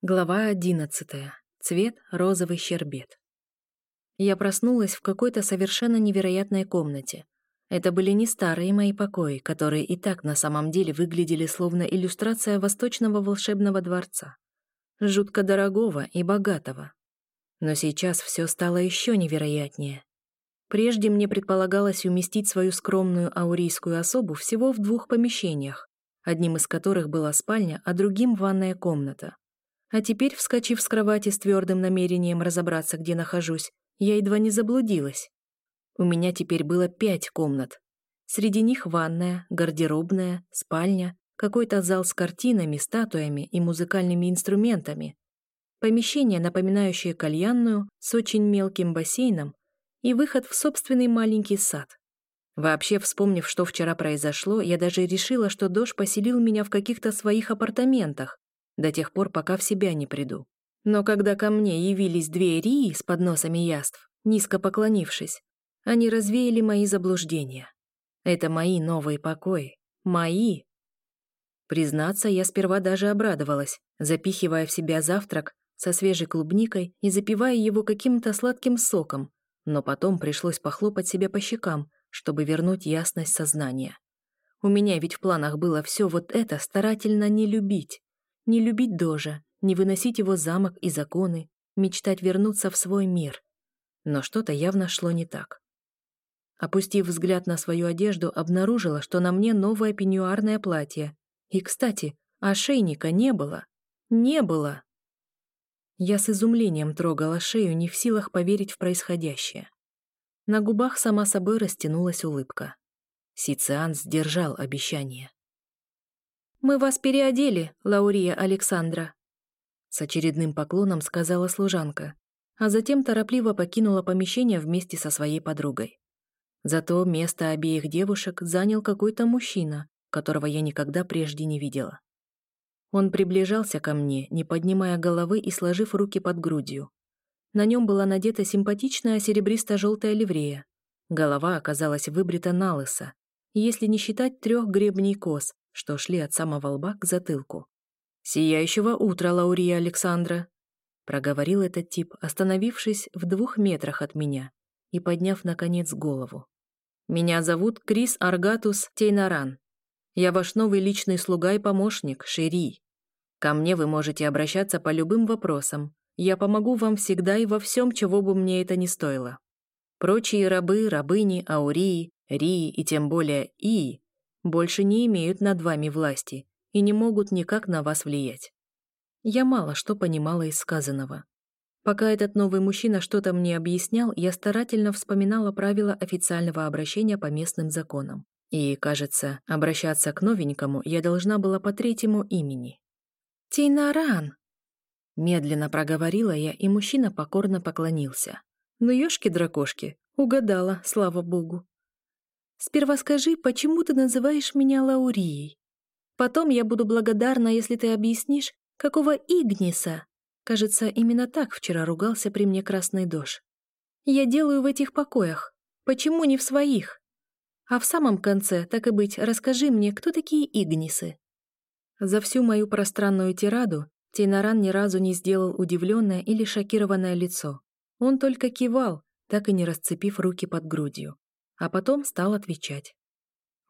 Глава одиннадцатая. Цвет розовый щербет. Я проснулась в какой-то совершенно невероятной комнате. Это были не старые мои покои, которые и так на самом деле выглядели словно иллюстрация восточного волшебного дворца. Жутко дорогого и богатого. Но сейчас все стало еще невероятнее. Прежде мне предполагалось уместить свою скромную аурийскую особу всего в двух помещениях, одним из которых была спальня, а другим — ванная комната. А теперь, вскочив с кровати с твердым намерением разобраться, где нахожусь, я едва не заблудилась. У меня теперь было пять комнат. Среди них ванная, гардеробная, спальня, какой-то зал с картинами, статуями и музыкальными инструментами, помещение, напоминающее кальянную, с очень мелким бассейном и выход в собственный маленький сад. Вообще, вспомнив, что вчера произошло, я даже решила, что Дош поселил меня в каких-то своих апартаментах, до тех пор, пока в себя не приду. Но когда ко мне явились две Рии с подносами яств, низко поклонившись, они развеяли мои заблуждения. Это мои новые покои. Мои. Признаться, я сперва даже обрадовалась, запихивая в себя завтрак со свежей клубникой и запивая его каким-то сладким соком, но потом пришлось похлопать себя по щекам, чтобы вернуть ясность сознания. У меня ведь в планах было все вот это старательно не любить. Не любить Дожа, не выносить его замок и законы, мечтать вернуться в свой мир. Но что-то явно шло не так. Опустив взгляд на свою одежду, обнаружила, что на мне новое пеньюарное платье. И, кстати, ошейника не было. Не было! Я с изумлением трогала шею, не в силах поверить в происходящее. На губах сама собой растянулась улыбка. Сициан сдержал обещание. «Мы вас переодели, Лаурия Александра», — с очередным поклоном сказала служанка, а затем торопливо покинула помещение вместе со своей подругой. Зато место обеих девушек занял какой-то мужчина, которого я никогда прежде не видела. Он приближался ко мне, не поднимая головы и сложив руки под грудью. На нем была надета симпатичная серебристо-желтая ливрея. Голова оказалась выбрита на лысо, если не считать трех гребней кос, что шли от самого лба к затылку. «Сияющего утра, Лаурия Александра!» проговорил этот тип, остановившись в двух метрах от меня и подняв, наконец, голову. «Меня зовут Крис Аргатус Тейнаран. Я ваш новый личный слуга и помощник, Шири. Ко мне вы можете обращаться по любым вопросам. Я помогу вам всегда и во всем, чего бы мне это ни стоило. Прочие рабы, рабыни, аурии, рии и тем более ии больше не имеют над вами власти и не могут никак на вас влиять. Я мало что понимала из сказанного. Пока этот новый мужчина что-то мне объяснял, я старательно вспоминала правила официального обращения по местным законам. И, кажется, обращаться к новенькому я должна была по третьему имени. «Тейнаран!» Медленно проговорила я, и мужчина покорно поклонился. «Ну, ёшки-дракошки, угадала, слава богу. Сперва скажи, почему ты называешь меня Лаурией? Потом я буду благодарна, если ты объяснишь, какого Игниса. Кажется, именно так вчера ругался при мне красный дождь. Я делаю в этих покоях. Почему не в своих? А в самом конце, так и быть, расскажи мне, кто такие Игнисы. За всю мою пространную тираду Тейнаран ни разу не сделал удивленное или шокированное лицо. Он только кивал, так и не расцепив руки под грудью а потом стал отвечать.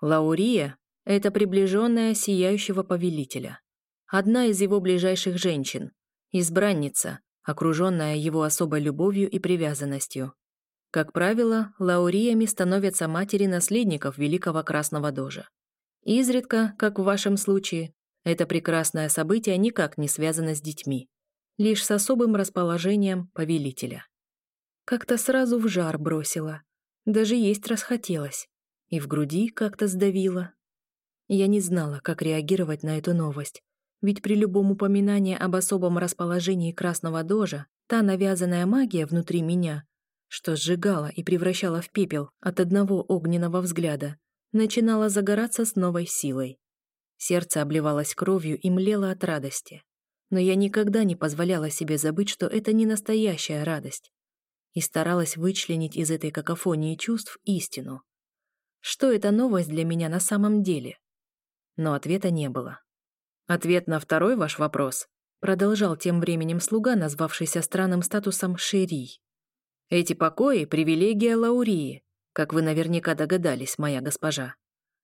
Лаурия — это приближенная сияющего повелителя. Одна из его ближайших женщин, избранница, окруженная его особой любовью и привязанностью. Как правило, лауриями становятся матери наследников Великого Красного Дожа. Изредка, как в вашем случае, это прекрасное событие никак не связано с детьми, лишь с особым расположением повелителя. Как-то сразу в жар бросила. Даже есть расхотелось. И в груди как-то сдавило. Я не знала, как реагировать на эту новость. Ведь при любом упоминании об особом расположении красного дожа, та навязанная магия внутри меня, что сжигала и превращала в пепел от одного огненного взгляда, начинала загораться с новой силой. Сердце обливалось кровью и млело от радости. Но я никогда не позволяла себе забыть, что это не настоящая радость и старалась вычленить из этой какофонии чувств истину. Что эта новость для меня на самом деле? Но ответа не было. Ответ на второй ваш вопрос продолжал тем временем слуга, назвавшийся странным статусом Шерий. Эти покои — привилегия Лаурии, как вы наверняка догадались, моя госпожа.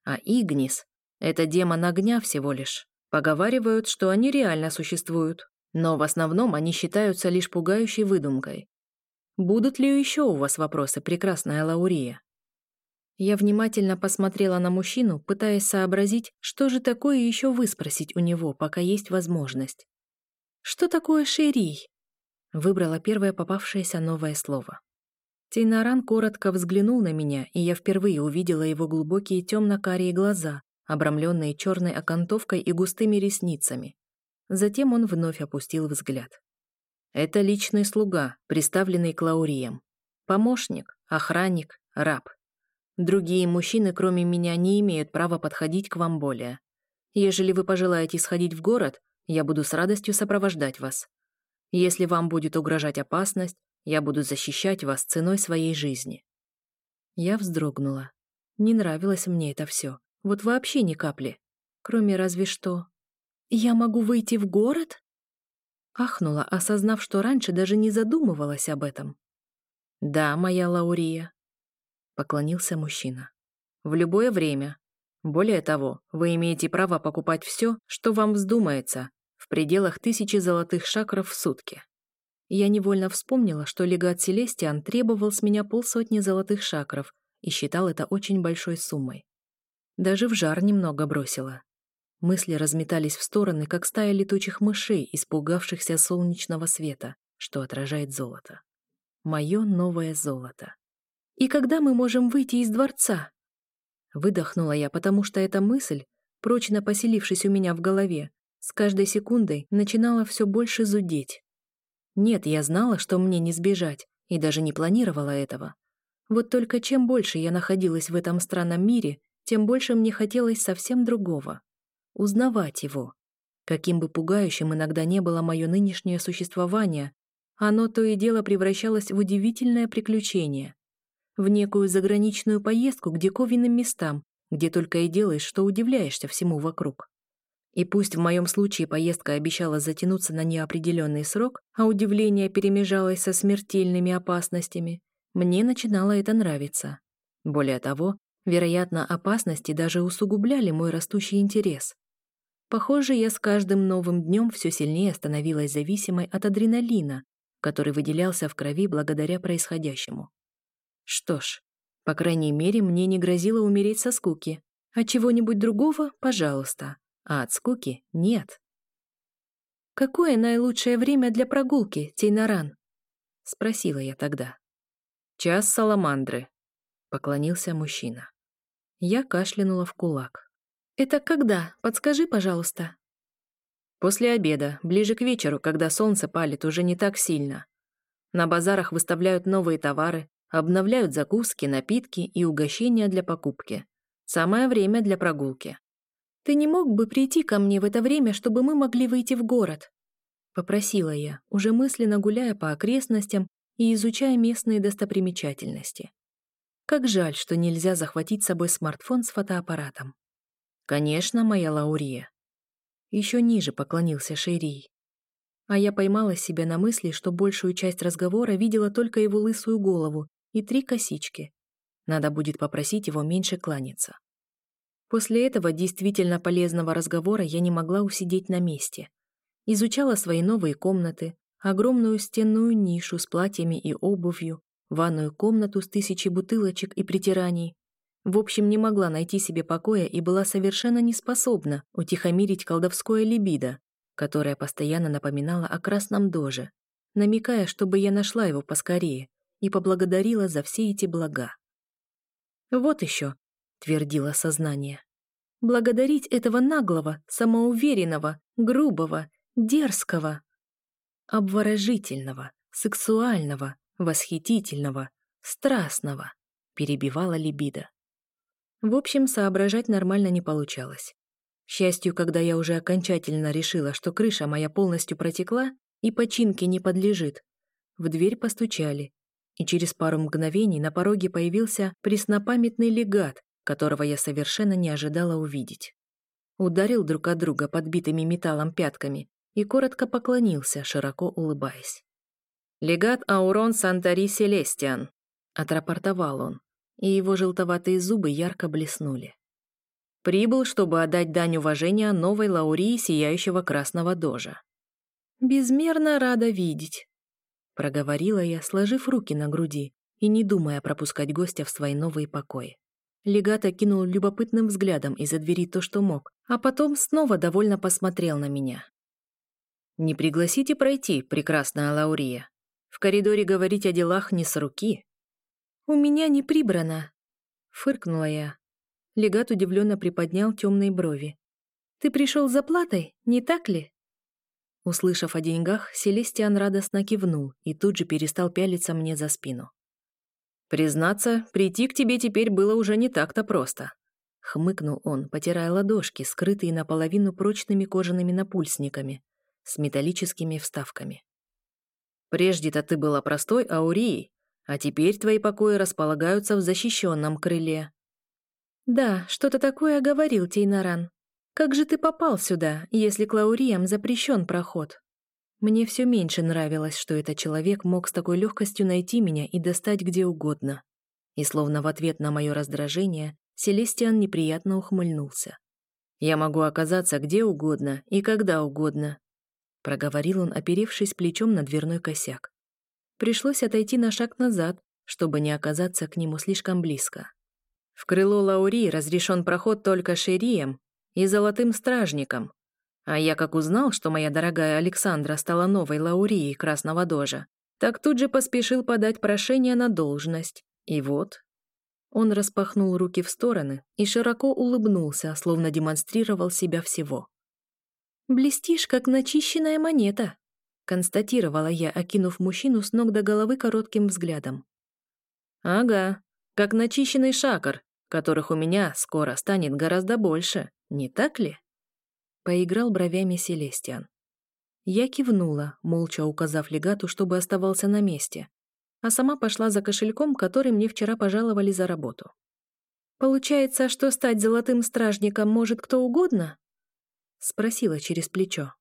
А Игнис — это демон огня всего лишь. Поговаривают, что они реально существуют, но в основном они считаются лишь пугающей выдумкой. Будут ли еще у вас вопросы, прекрасная Лаурия? Я внимательно посмотрела на мужчину, пытаясь сообразить, что же такое еще выспросить у него, пока есть возможность. «Что такое шерий?» Выбрала первое попавшееся новое слово. Тейнаран коротко взглянул на меня, и я впервые увидела его глубокие темно-карие глаза, обрамленные черной окантовкой и густыми ресницами. Затем он вновь опустил взгляд. Это личный слуга, приставленный к Лауриям. Помощник, охранник, раб. Другие мужчины, кроме меня, не имеют права подходить к вам более. Ежели вы пожелаете сходить в город, я буду с радостью сопровождать вас. Если вам будет угрожать опасность, я буду защищать вас ценой своей жизни». Я вздрогнула. Не нравилось мне это все. Вот вообще ни капли. Кроме разве что... «Я могу выйти в город?» Ахнула, осознав, что раньше даже не задумывалась об этом. «Да, моя Лаурия», — поклонился мужчина. «В любое время. Более того, вы имеете право покупать все, что вам вздумается, в пределах тысячи золотых шакров в сутки. Я невольно вспомнила, что легат Селестиан требовал с меня полсотни золотых шакров и считал это очень большой суммой. Даже в жар немного бросила. Мысли разметались в стороны, как стая летучих мышей, испугавшихся солнечного света, что отражает золото. Мое новое золото. «И когда мы можем выйти из дворца?» Выдохнула я, потому что эта мысль, прочно поселившись у меня в голове, с каждой секундой начинала все больше зудеть. Нет, я знала, что мне не сбежать, и даже не планировала этого. Вот только чем больше я находилась в этом странном мире, тем больше мне хотелось совсем другого. Узнавать его. Каким бы пугающим иногда не было мое нынешнее существование, оно то и дело превращалось в удивительное приключение. В некую заграничную поездку к диковинным местам, где только и делаешь, что удивляешься всему вокруг. И пусть в моем случае поездка обещала затянуться на неопределенный срок, а удивление перемежалось со смертельными опасностями, мне начинало это нравиться. Более того, вероятно, опасности даже усугубляли мой растущий интерес. Похоже, я с каждым новым днем все сильнее становилась зависимой от адреналина, который выделялся в крови благодаря происходящему. Что ж, по крайней мере, мне не грозило умереть со скуки, а чего-нибудь другого — пожалуйста а от скуки нет. «Какое наилучшее время для прогулки, Тейнаран?» — спросила я тогда. «Час саламандры», — поклонился мужчина. Я кашлянула в кулак. «Это когда? Подскажи, пожалуйста». «После обеда, ближе к вечеру, когда солнце палит уже не так сильно. На базарах выставляют новые товары, обновляют закуски, напитки и угощения для покупки. Самое время для прогулки. «Ты не мог бы прийти ко мне в это время, чтобы мы могли выйти в город?» Попросила я, уже мысленно гуляя по окрестностям и изучая местные достопримечательности. Как жаль, что нельзя захватить с собой смартфон с фотоаппаратом. «Конечно, моя Лаурия». Еще ниже поклонился Шерий. А я поймала себя на мысли, что большую часть разговора видела только его лысую голову и три косички. Надо будет попросить его меньше кланяться. После этого действительно полезного разговора я не могла усидеть на месте. Изучала свои новые комнаты, огромную стенную нишу с платьями и обувью, ванную комнату с тысячей бутылочек и притираний. В общем, не могла найти себе покоя и была совершенно не способна утихомирить колдовское либидо, которое постоянно напоминало о красном доже, намекая, чтобы я нашла его поскорее и поблагодарила за все эти блага. Вот еще, твердило сознание. Благодарить этого наглого, самоуверенного, грубого, дерзкого, обворожительного, сексуального, восхитительного, страстного, перебивала либидо. В общем, соображать нормально не получалось. К счастью, когда я уже окончательно решила, что крыша моя полностью протекла и починке не подлежит, в дверь постучали, и через пару мгновений на пороге появился преснопамятный легат которого я совершенно не ожидала увидеть. Ударил друг от друга подбитыми металлом пятками и коротко поклонился, широко улыбаясь. «Легат Аурон Сантари Селестиан», — отрапортовал он, и его желтоватые зубы ярко блеснули. «Прибыл, чтобы отдать дань уважения новой Лаурии Сияющего Красного Дожа». «Безмерно рада видеть», — проговорила я, сложив руки на груди и не думая пропускать гостя в свои новые покои. Легат окинул любопытным взглядом из-за двери то, что мог, а потом снова довольно посмотрел на меня. «Не пригласите пройти, прекрасная Лаурия. В коридоре говорить о делах не с руки». «У меня не прибрано», — фыркнула я. Легат удивленно приподнял темные брови. «Ты пришел за платой, не так ли?» Услышав о деньгах, Селестиан радостно кивнул и тут же перестал пялиться мне за спину. «Признаться, прийти к тебе теперь было уже не так-то просто», — хмыкнул он, потирая ладошки, скрытые наполовину прочными кожаными напульсниками, с металлическими вставками. «Прежде-то ты была простой аурией, а теперь твои покои располагаются в защищенном крыле». «Да, что-то такое говорил Тейнаран. Как же ты попал сюда, если к Лауриям запрещен проход?» Мне все меньше нравилось, что этот человек мог с такой легкостью найти меня и достать где угодно. И словно в ответ на мое раздражение, Селестиан неприятно ухмыльнулся. «Я могу оказаться где угодно и когда угодно», проговорил он, оперевшись плечом на дверной косяк. Пришлось отойти на шаг назад, чтобы не оказаться к нему слишком близко. В крыло Лаури разрешен проход только шерием и золотым стражником, а я как узнал, что моя дорогая Александра стала новой лаурией Красного Дожа, так тут же поспешил подать прошение на должность. И вот... Он распахнул руки в стороны и широко улыбнулся, словно демонстрировал себя всего. «Блестишь, как начищенная монета», — констатировала я, окинув мужчину с ног до головы коротким взглядом. «Ага, как начищенный шакар, которых у меня скоро станет гораздо больше, не так ли?» Поиграл бровями Селестиан. Я кивнула, молча указав легату, чтобы оставался на месте, а сама пошла за кошельком, который мне вчера пожаловали за работу. «Получается, что стать золотым стражником может кто угодно?» Спросила через плечо.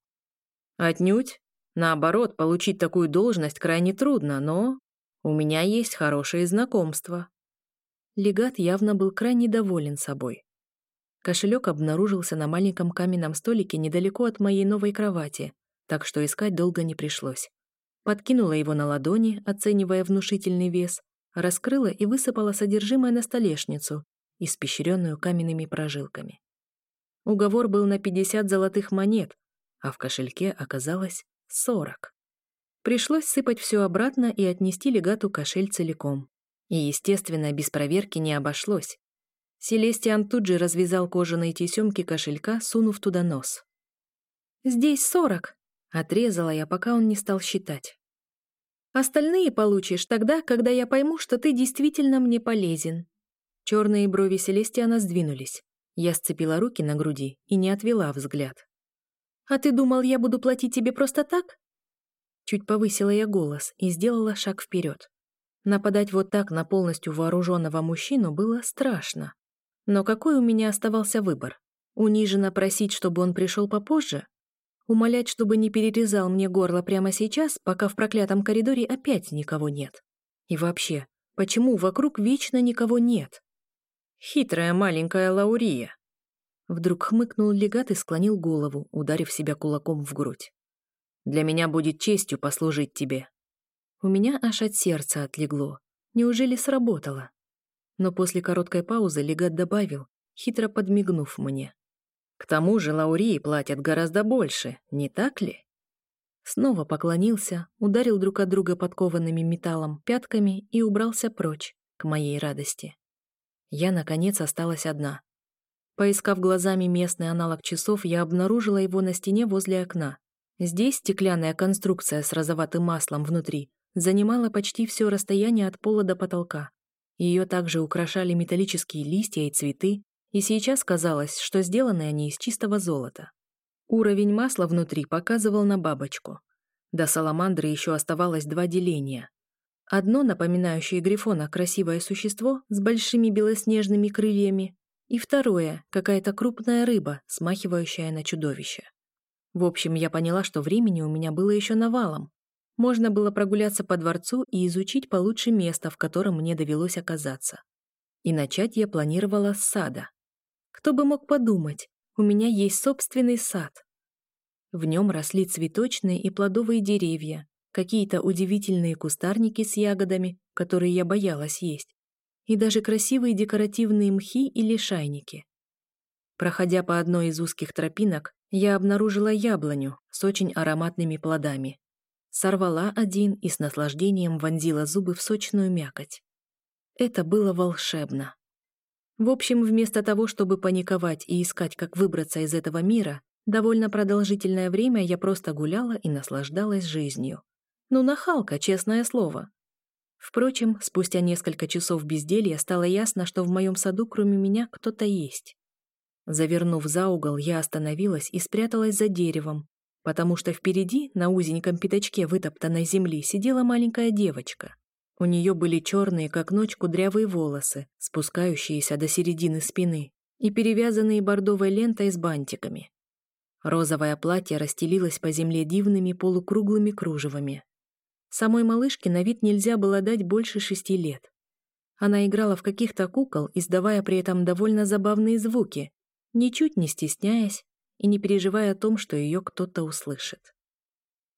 «Отнюдь. Наоборот, получить такую должность крайне трудно, но у меня есть хорошие знакомства». Легат явно был крайне доволен собой. Кошелек обнаружился на маленьком каменном столике недалеко от моей новой кровати, так что искать долго не пришлось. Подкинула его на ладони, оценивая внушительный вес, раскрыла и высыпала содержимое на столешницу, испещренную каменными прожилками. Уговор был на 50 золотых монет, а в кошельке оказалось 40. Пришлось сыпать все обратно и отнести легату кошель целиком. И, естественно, без проверки не обошлось. Селестиан тут же развязал кожаные тесемки кошелька, сунув туда нос. «Здесь сорок», — отрезала я, пока он не стал считать. «Остальные получишь тогда, когда я пойму, что ты действительно мне полезен». Черные брови Селестиана сдвинулись. Я сцепила руки на груди и не отвела взгляд. «А ты думал, я буду платить тебе просто так?» Чуть повысила я голос и сделала шаг вперед. Нападать вот так на полностью вооруженного мужчину было страшно. Но какой у меня оставался выбор? Униженно просить, чтобы он пришел попозже? Умолять, чтобы не перерезал мне горло прямо сейчас, пока в проклятом коридоре опять никого нет? И вообще, почему вокруг вечно никого нет? Хитрая маленькая Лаурия. Вдруг хмыкнул легат и склонил голову, ударив себя кулаком в грудь. «Для меня будет честью послужить тебе». У меня аж от сердца отлегло. Неужели сработало? но после короткой паузы легат добавил, хитро подмигнув мне. «К тому же Лаурии платят гораздо больше, не так ли?» Снова поклонился, ударил друг от друга подкованными металлом пятками и убрался прочь, к моей радости. Я, наконец, осталась одна. Поискав глазами местный аналог часов, я обнаружила его на стене возле окна. Здесь стеклянная конструкция с розоватым маслом внутри занимала почти все расстояние от пола до потолка. Ее также украшали металлические листья и цветы, и сейчас казалось, что сделаны они из чистого золота. Уровень масла внутри показывал на бабочку. До саламандры еще оставалось два деления. Одно, напоминающее грифона красивое существо с большими белоснежными крыльями, и второе, какая-то крупная рыба, смахивающая на чудовище. В общем, я поняла, что времени у меня было еще навалом. Можно было прогуляться по дворцу и изучить получше место, в котором мне довелось оказаться. И начать я планировала с сада. Кто бы мог подумать, у меня есть собственный сад. В нем росли цветочные и плодовые деревья, какие-то удивительные кустарники с ягодами, которые я боялась есть, и даже красивые декоративные мхи и лишайники. Проходя по одной из узких тропинок, я обнаружила яблоню с очень ароматными плодами. Сорвала один и с наслаждением вонзила зубы в сочную мякоть. Это было волшебно. В общем, вместо того, чтобы паниковать и искать, как выбраться из этого мира, довольно продолжительное время я просто гуляла и наслаждалась жизнью. Ну, нахалка, честное слово. Впрочем, спустя несколько часов безделья стало ясно, что в моем саду кроме меня кто-то есть. Завернув за угол, я остановилась и спряталась за деревом, потому что впереди, на узеньком пятачке вытоптанной земли, сидела маленькая девочка. У нее были черные, как ночь, кудрявые волосы, спускающиеся до середины спины, и перевязанные бордовой лентой с бантиками. Розовое платье расстелилось по земле дивными полукруглыми кружевами. Самой малышке на вид нельзя было дать больше шести лет. Она играла в каких-то кукол, издавая при этом довольно забавные звуки, ничуть не стесняясь и не переживая о том, что ее кто-то услышит.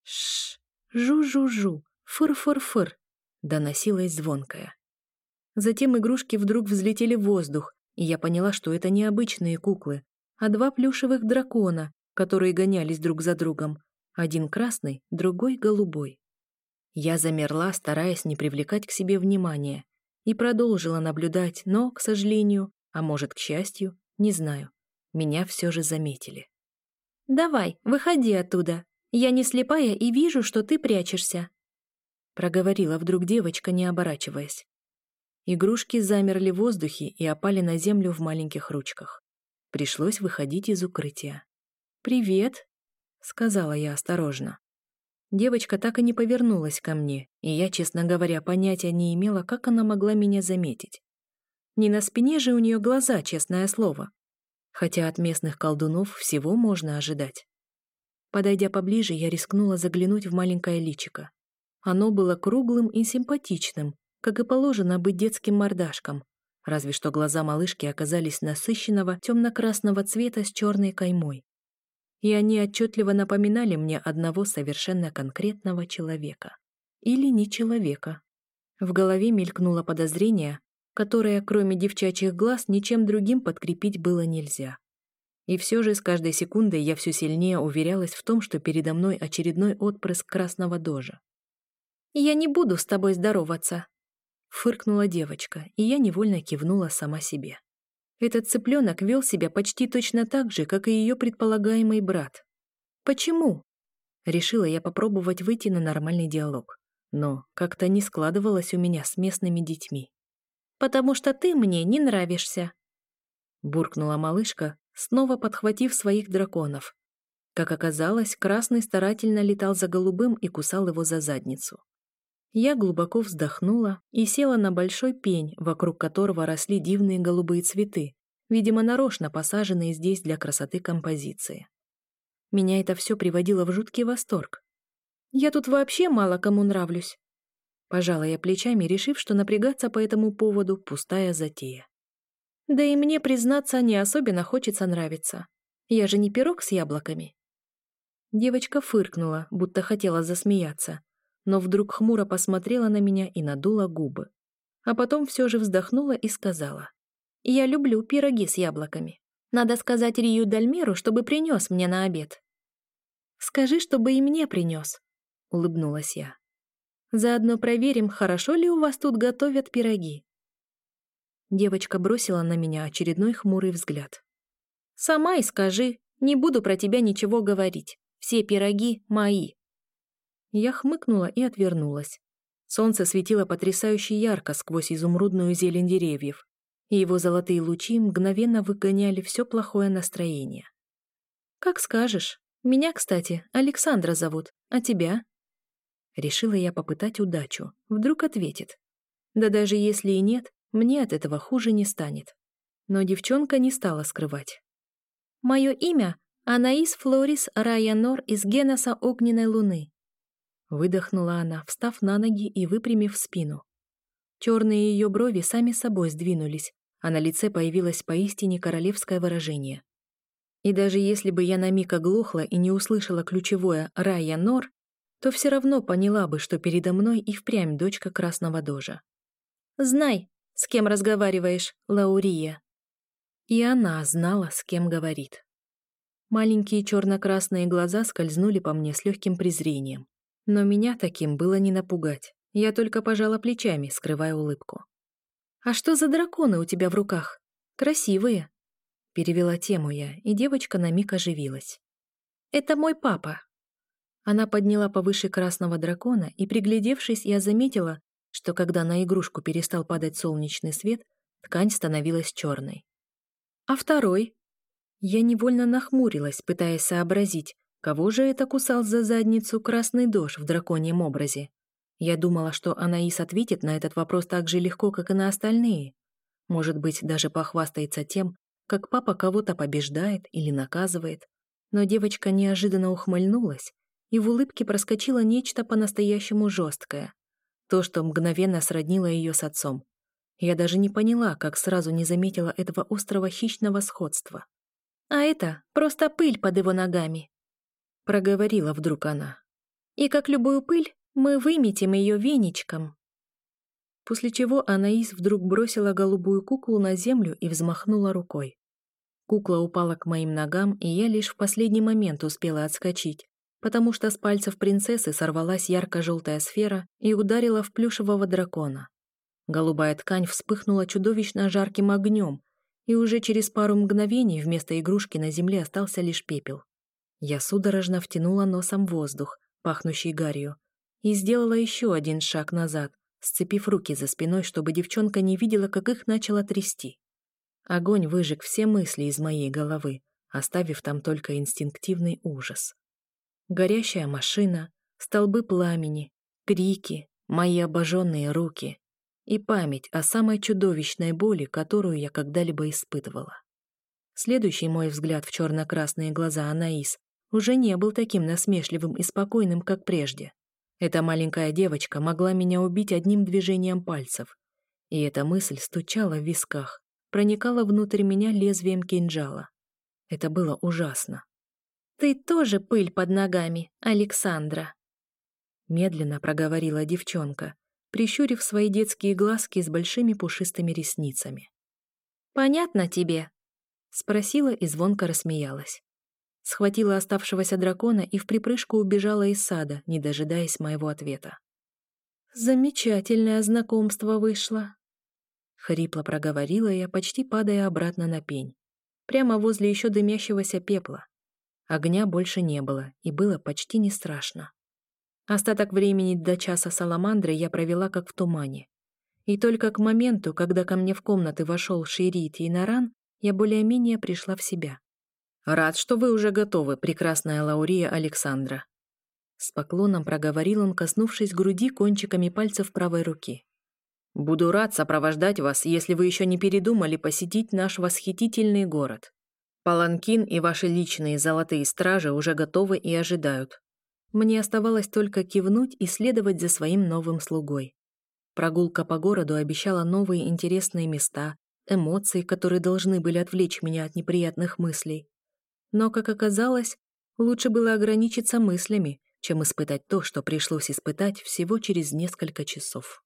«Шш! Жу-жу-жу! Фыр-фыр-фыр!» — доносилась звонкая. Затем игрушки вдруг взлетели в воздух, и я поняла, что это не обычные куклы, а два плюшевых дракона, которые гонялись друг за другом, один красный, другой голубой. Я замерла, стараясь не привлекать к себе внимания, и продолжила наблюдать, но, к сожалению, а может, к счастью, не знаю, меня все же заметили. «Давай, выходи оттуда. Я не слепая и вижу, что ты прячешься», проговорила вдруг девочка, не оборачиваясь. Игрушки замерли в воздухе и опали на землю в маленьких ручках. Пришлось выходить из укрытия. «Привет», — сказала я осторожно. Девочка так и не повернулась ко мне, и я, честно говоря, понятия не имела, как она могла меня заметить. Не на спине же у нее глаза, честное слово хотя от местных колдунов всего можно ожидать. Подойдя поближе, я рискнула заглянуть в маленькое личико. Оно было круглым и симпатичным, как и положено быть детским мордашком, разве что глаза малышки оказались насыщенного темно-красного цвета с черной каймой. И они отчетливо напоминали мне одного совершенно конкретного человека. Или не человека. В голове мелькнуло подозрение, которое, кроме девчачьих глаз, ничем другим подкрепить было нельзя. И все же с каждой секундой я все сильнее уверялась в том, что передо мной очередной отпрыск красного дожа. «Я не буду с тобой здороваться», — фыркнула девочка, и я невольно кивнула сама себе. Этот цыпленок вел себя почти точно так же, как и ее предполагаемый брат. «Почему?» Решила я попробовать выйти на нормальный диалог. Но как-то не складывалось у меня с местными детьми потому что ты мне не нравишься», — буркнула малышка, снова подхватив своих драконов. Как оказалось, красный старательно летал за голубым и кусал его за задницу. Я глубоко вздохнула и села на большой пень, вокруг которого росли дивные голубые цветы, видимо, нарочно посаженные здесь для красоты композиции. Меня это все приводило в жуткий восторг. Я тут вообще мало кому нравлюсь. Пожала я плечами, решив, что напрягаться по этому поводу — пустая затея. Да и мне, признаться, не особенно хочется нравиться. Я же не пирог с яблоками. Девочка фыркнула, будто хотела засмеяться, но вдруг хмуро посмотрела на меня и надула губы. А потом все же вздохнула и сказала. «Я люблю пироги с яблоками. Надо сказать Рию Дальмеру, чтобы принес мне на обед». «Скажи, чтобы и мне принес», — улыбнулась я. Заодно проверим, хорошо ли у вас тут готовят пироги». Девочка бросила на меня очередной хмурый взгляд. «Сама и скажи, не буду про тебя ничего говорить. Все пироги мои». Я хмыкнула и отвернулась. Солнце светило потрясающе ярко сквозь изумрудную зелень деревьев, и его золотые лучи мгновенно выгоняли все плохое настроение. «Как скажешь. Меня, кстати, Александра зовут, а тебя?» Решила я попытать удачу. Вдруг ответит. Да даже если и нет, мне от этого хуже не станет. Но девчонка не стала скрывать. «Мое имя Анаис Флорис Райанор из Геноса Огненной Луны. Выдохнула она, встав на ноги и выпрямив спину. Черные ее брови сами собой сдвинулись, а на лице появилось поистине королевское выражение. И даже если бы я на миг оглохла и не услышала ключевое «Рая Нор», то все равно поняла бы, что передо мной и впрямь дочка Красного Дожа. «Знай, с кем разговариваешь, Лаурия». И она знала, с кем говорит. Маленькие черно-красные глаза скользнули по мне с легким презрением. Но меня таким было не напугать. Я только пожала плечами, скрывая улыбку. «А что за драконы у тебя в руках? Красивые!» Перевела тему я, и девочка на миг оживилась. «Это мой папа!» Она подняла повыше красного дракона, и, приглядевшись, я заметила, что когда на игрушку перестал падать солнечный свет, ткань становилась черной. «А второй?» Я невольно нахмурилась, пытаясь сообразить, кого же это кусал за задницу красный дождь в драконьем образе. Я думала, что Анаис ответит на этот вопрос так же легко, как и на остальные. Может быть, даже похвастается тем, как папа кого-то побеждает или наказывает. Но девочка неожиданно ухмыльнулась, и в улыбке проскочило нечто по-настоящему жесткое. То, что мгновенно сроднило ее с отцом. Я даже не поняла, как сразу не заметила этого острого хищного сходства. А это просто пыль под его ногами. Проговорила вдруг она. И как любую пыль, мы выметим ее веничком. После чего Анаис вдруг бросила голубую куклу на землю и взмахнула рукой. Кукла упала к моим ногам, и я лишь в последний момент успела отскочить, потому что с пальцев принцессы сорвалась ярко-желтая сфера и ударила в плюшевого дракона. Голубая ткань вспыхнула чудовищно жарким огнем, и уже через пару мгновений вместо игрушки на земле остался лишь пепел. Я судорожно втянула носом воздух, пахнущий гарью, и сделала еще один шаг назад, сцепив руки за спиной, чтобы девчонка не видела, как их начало трясти. Огонь выжег все мысли из моей головы, оставив там только инстинктивный ужас. Горящая машина, столбы пламени, крики, мои обожженные руки и память о самой чудовищной боли, которую я когда-либо испытывала. Следующий мой взгляд в черно-красные глаза Анаис уже не был таким насмешливым и спокойным, как прежде. Эта маленькая девочка могла меня убить одним движением пальцев. И эта мысль стучала в висках, проникала внутрь меня лезвием кинжала. Это было ужасно. «Ты тоже пыль под ногами, Александра!» Медленно проговорила девчонка, прищурив свои детские глазки с большими пушистыми ресницами. «Понятно тебе?» — спросила и звонко рассмеялась. Схватила оставшегося дракона и в припрыжку убежала из сада, не дожидаясь моего ответа. «Замечательное знакомство вышло», — хрипло проговорила я, почти падая обратно на пень, прямо возле еще дымящегося пепла. Огня больше не было, и было почти не страшно. Остаток времени до часа саламандры я провела как в тумане. И только к моменту, когда ко мне в комнаты вошел Ширит и Наран, я более-менее пришла в себя. «Рад, что вы уже готовы, прекрасная Лаурия Александра». С поклоном проговорил он, коснувшись груди кончиками пальцев правой руки. «Буду рад сопровождать вас, если вы еще не передумали посетить наш восхитительный город. Паланкин и ваши личные золотые стражи уже готовы и ожидают. Мне оставалось только кивнуть и следовать за своим новым слугой. Прогулка по городу обещала новые интересные места, эмоции, которые должны были отвлечь меня от неприятных мыслей. Но, как оказалось, лучше было ограничиться мыслями, чем испытать то, что пришлось испытать всего через несколько часов.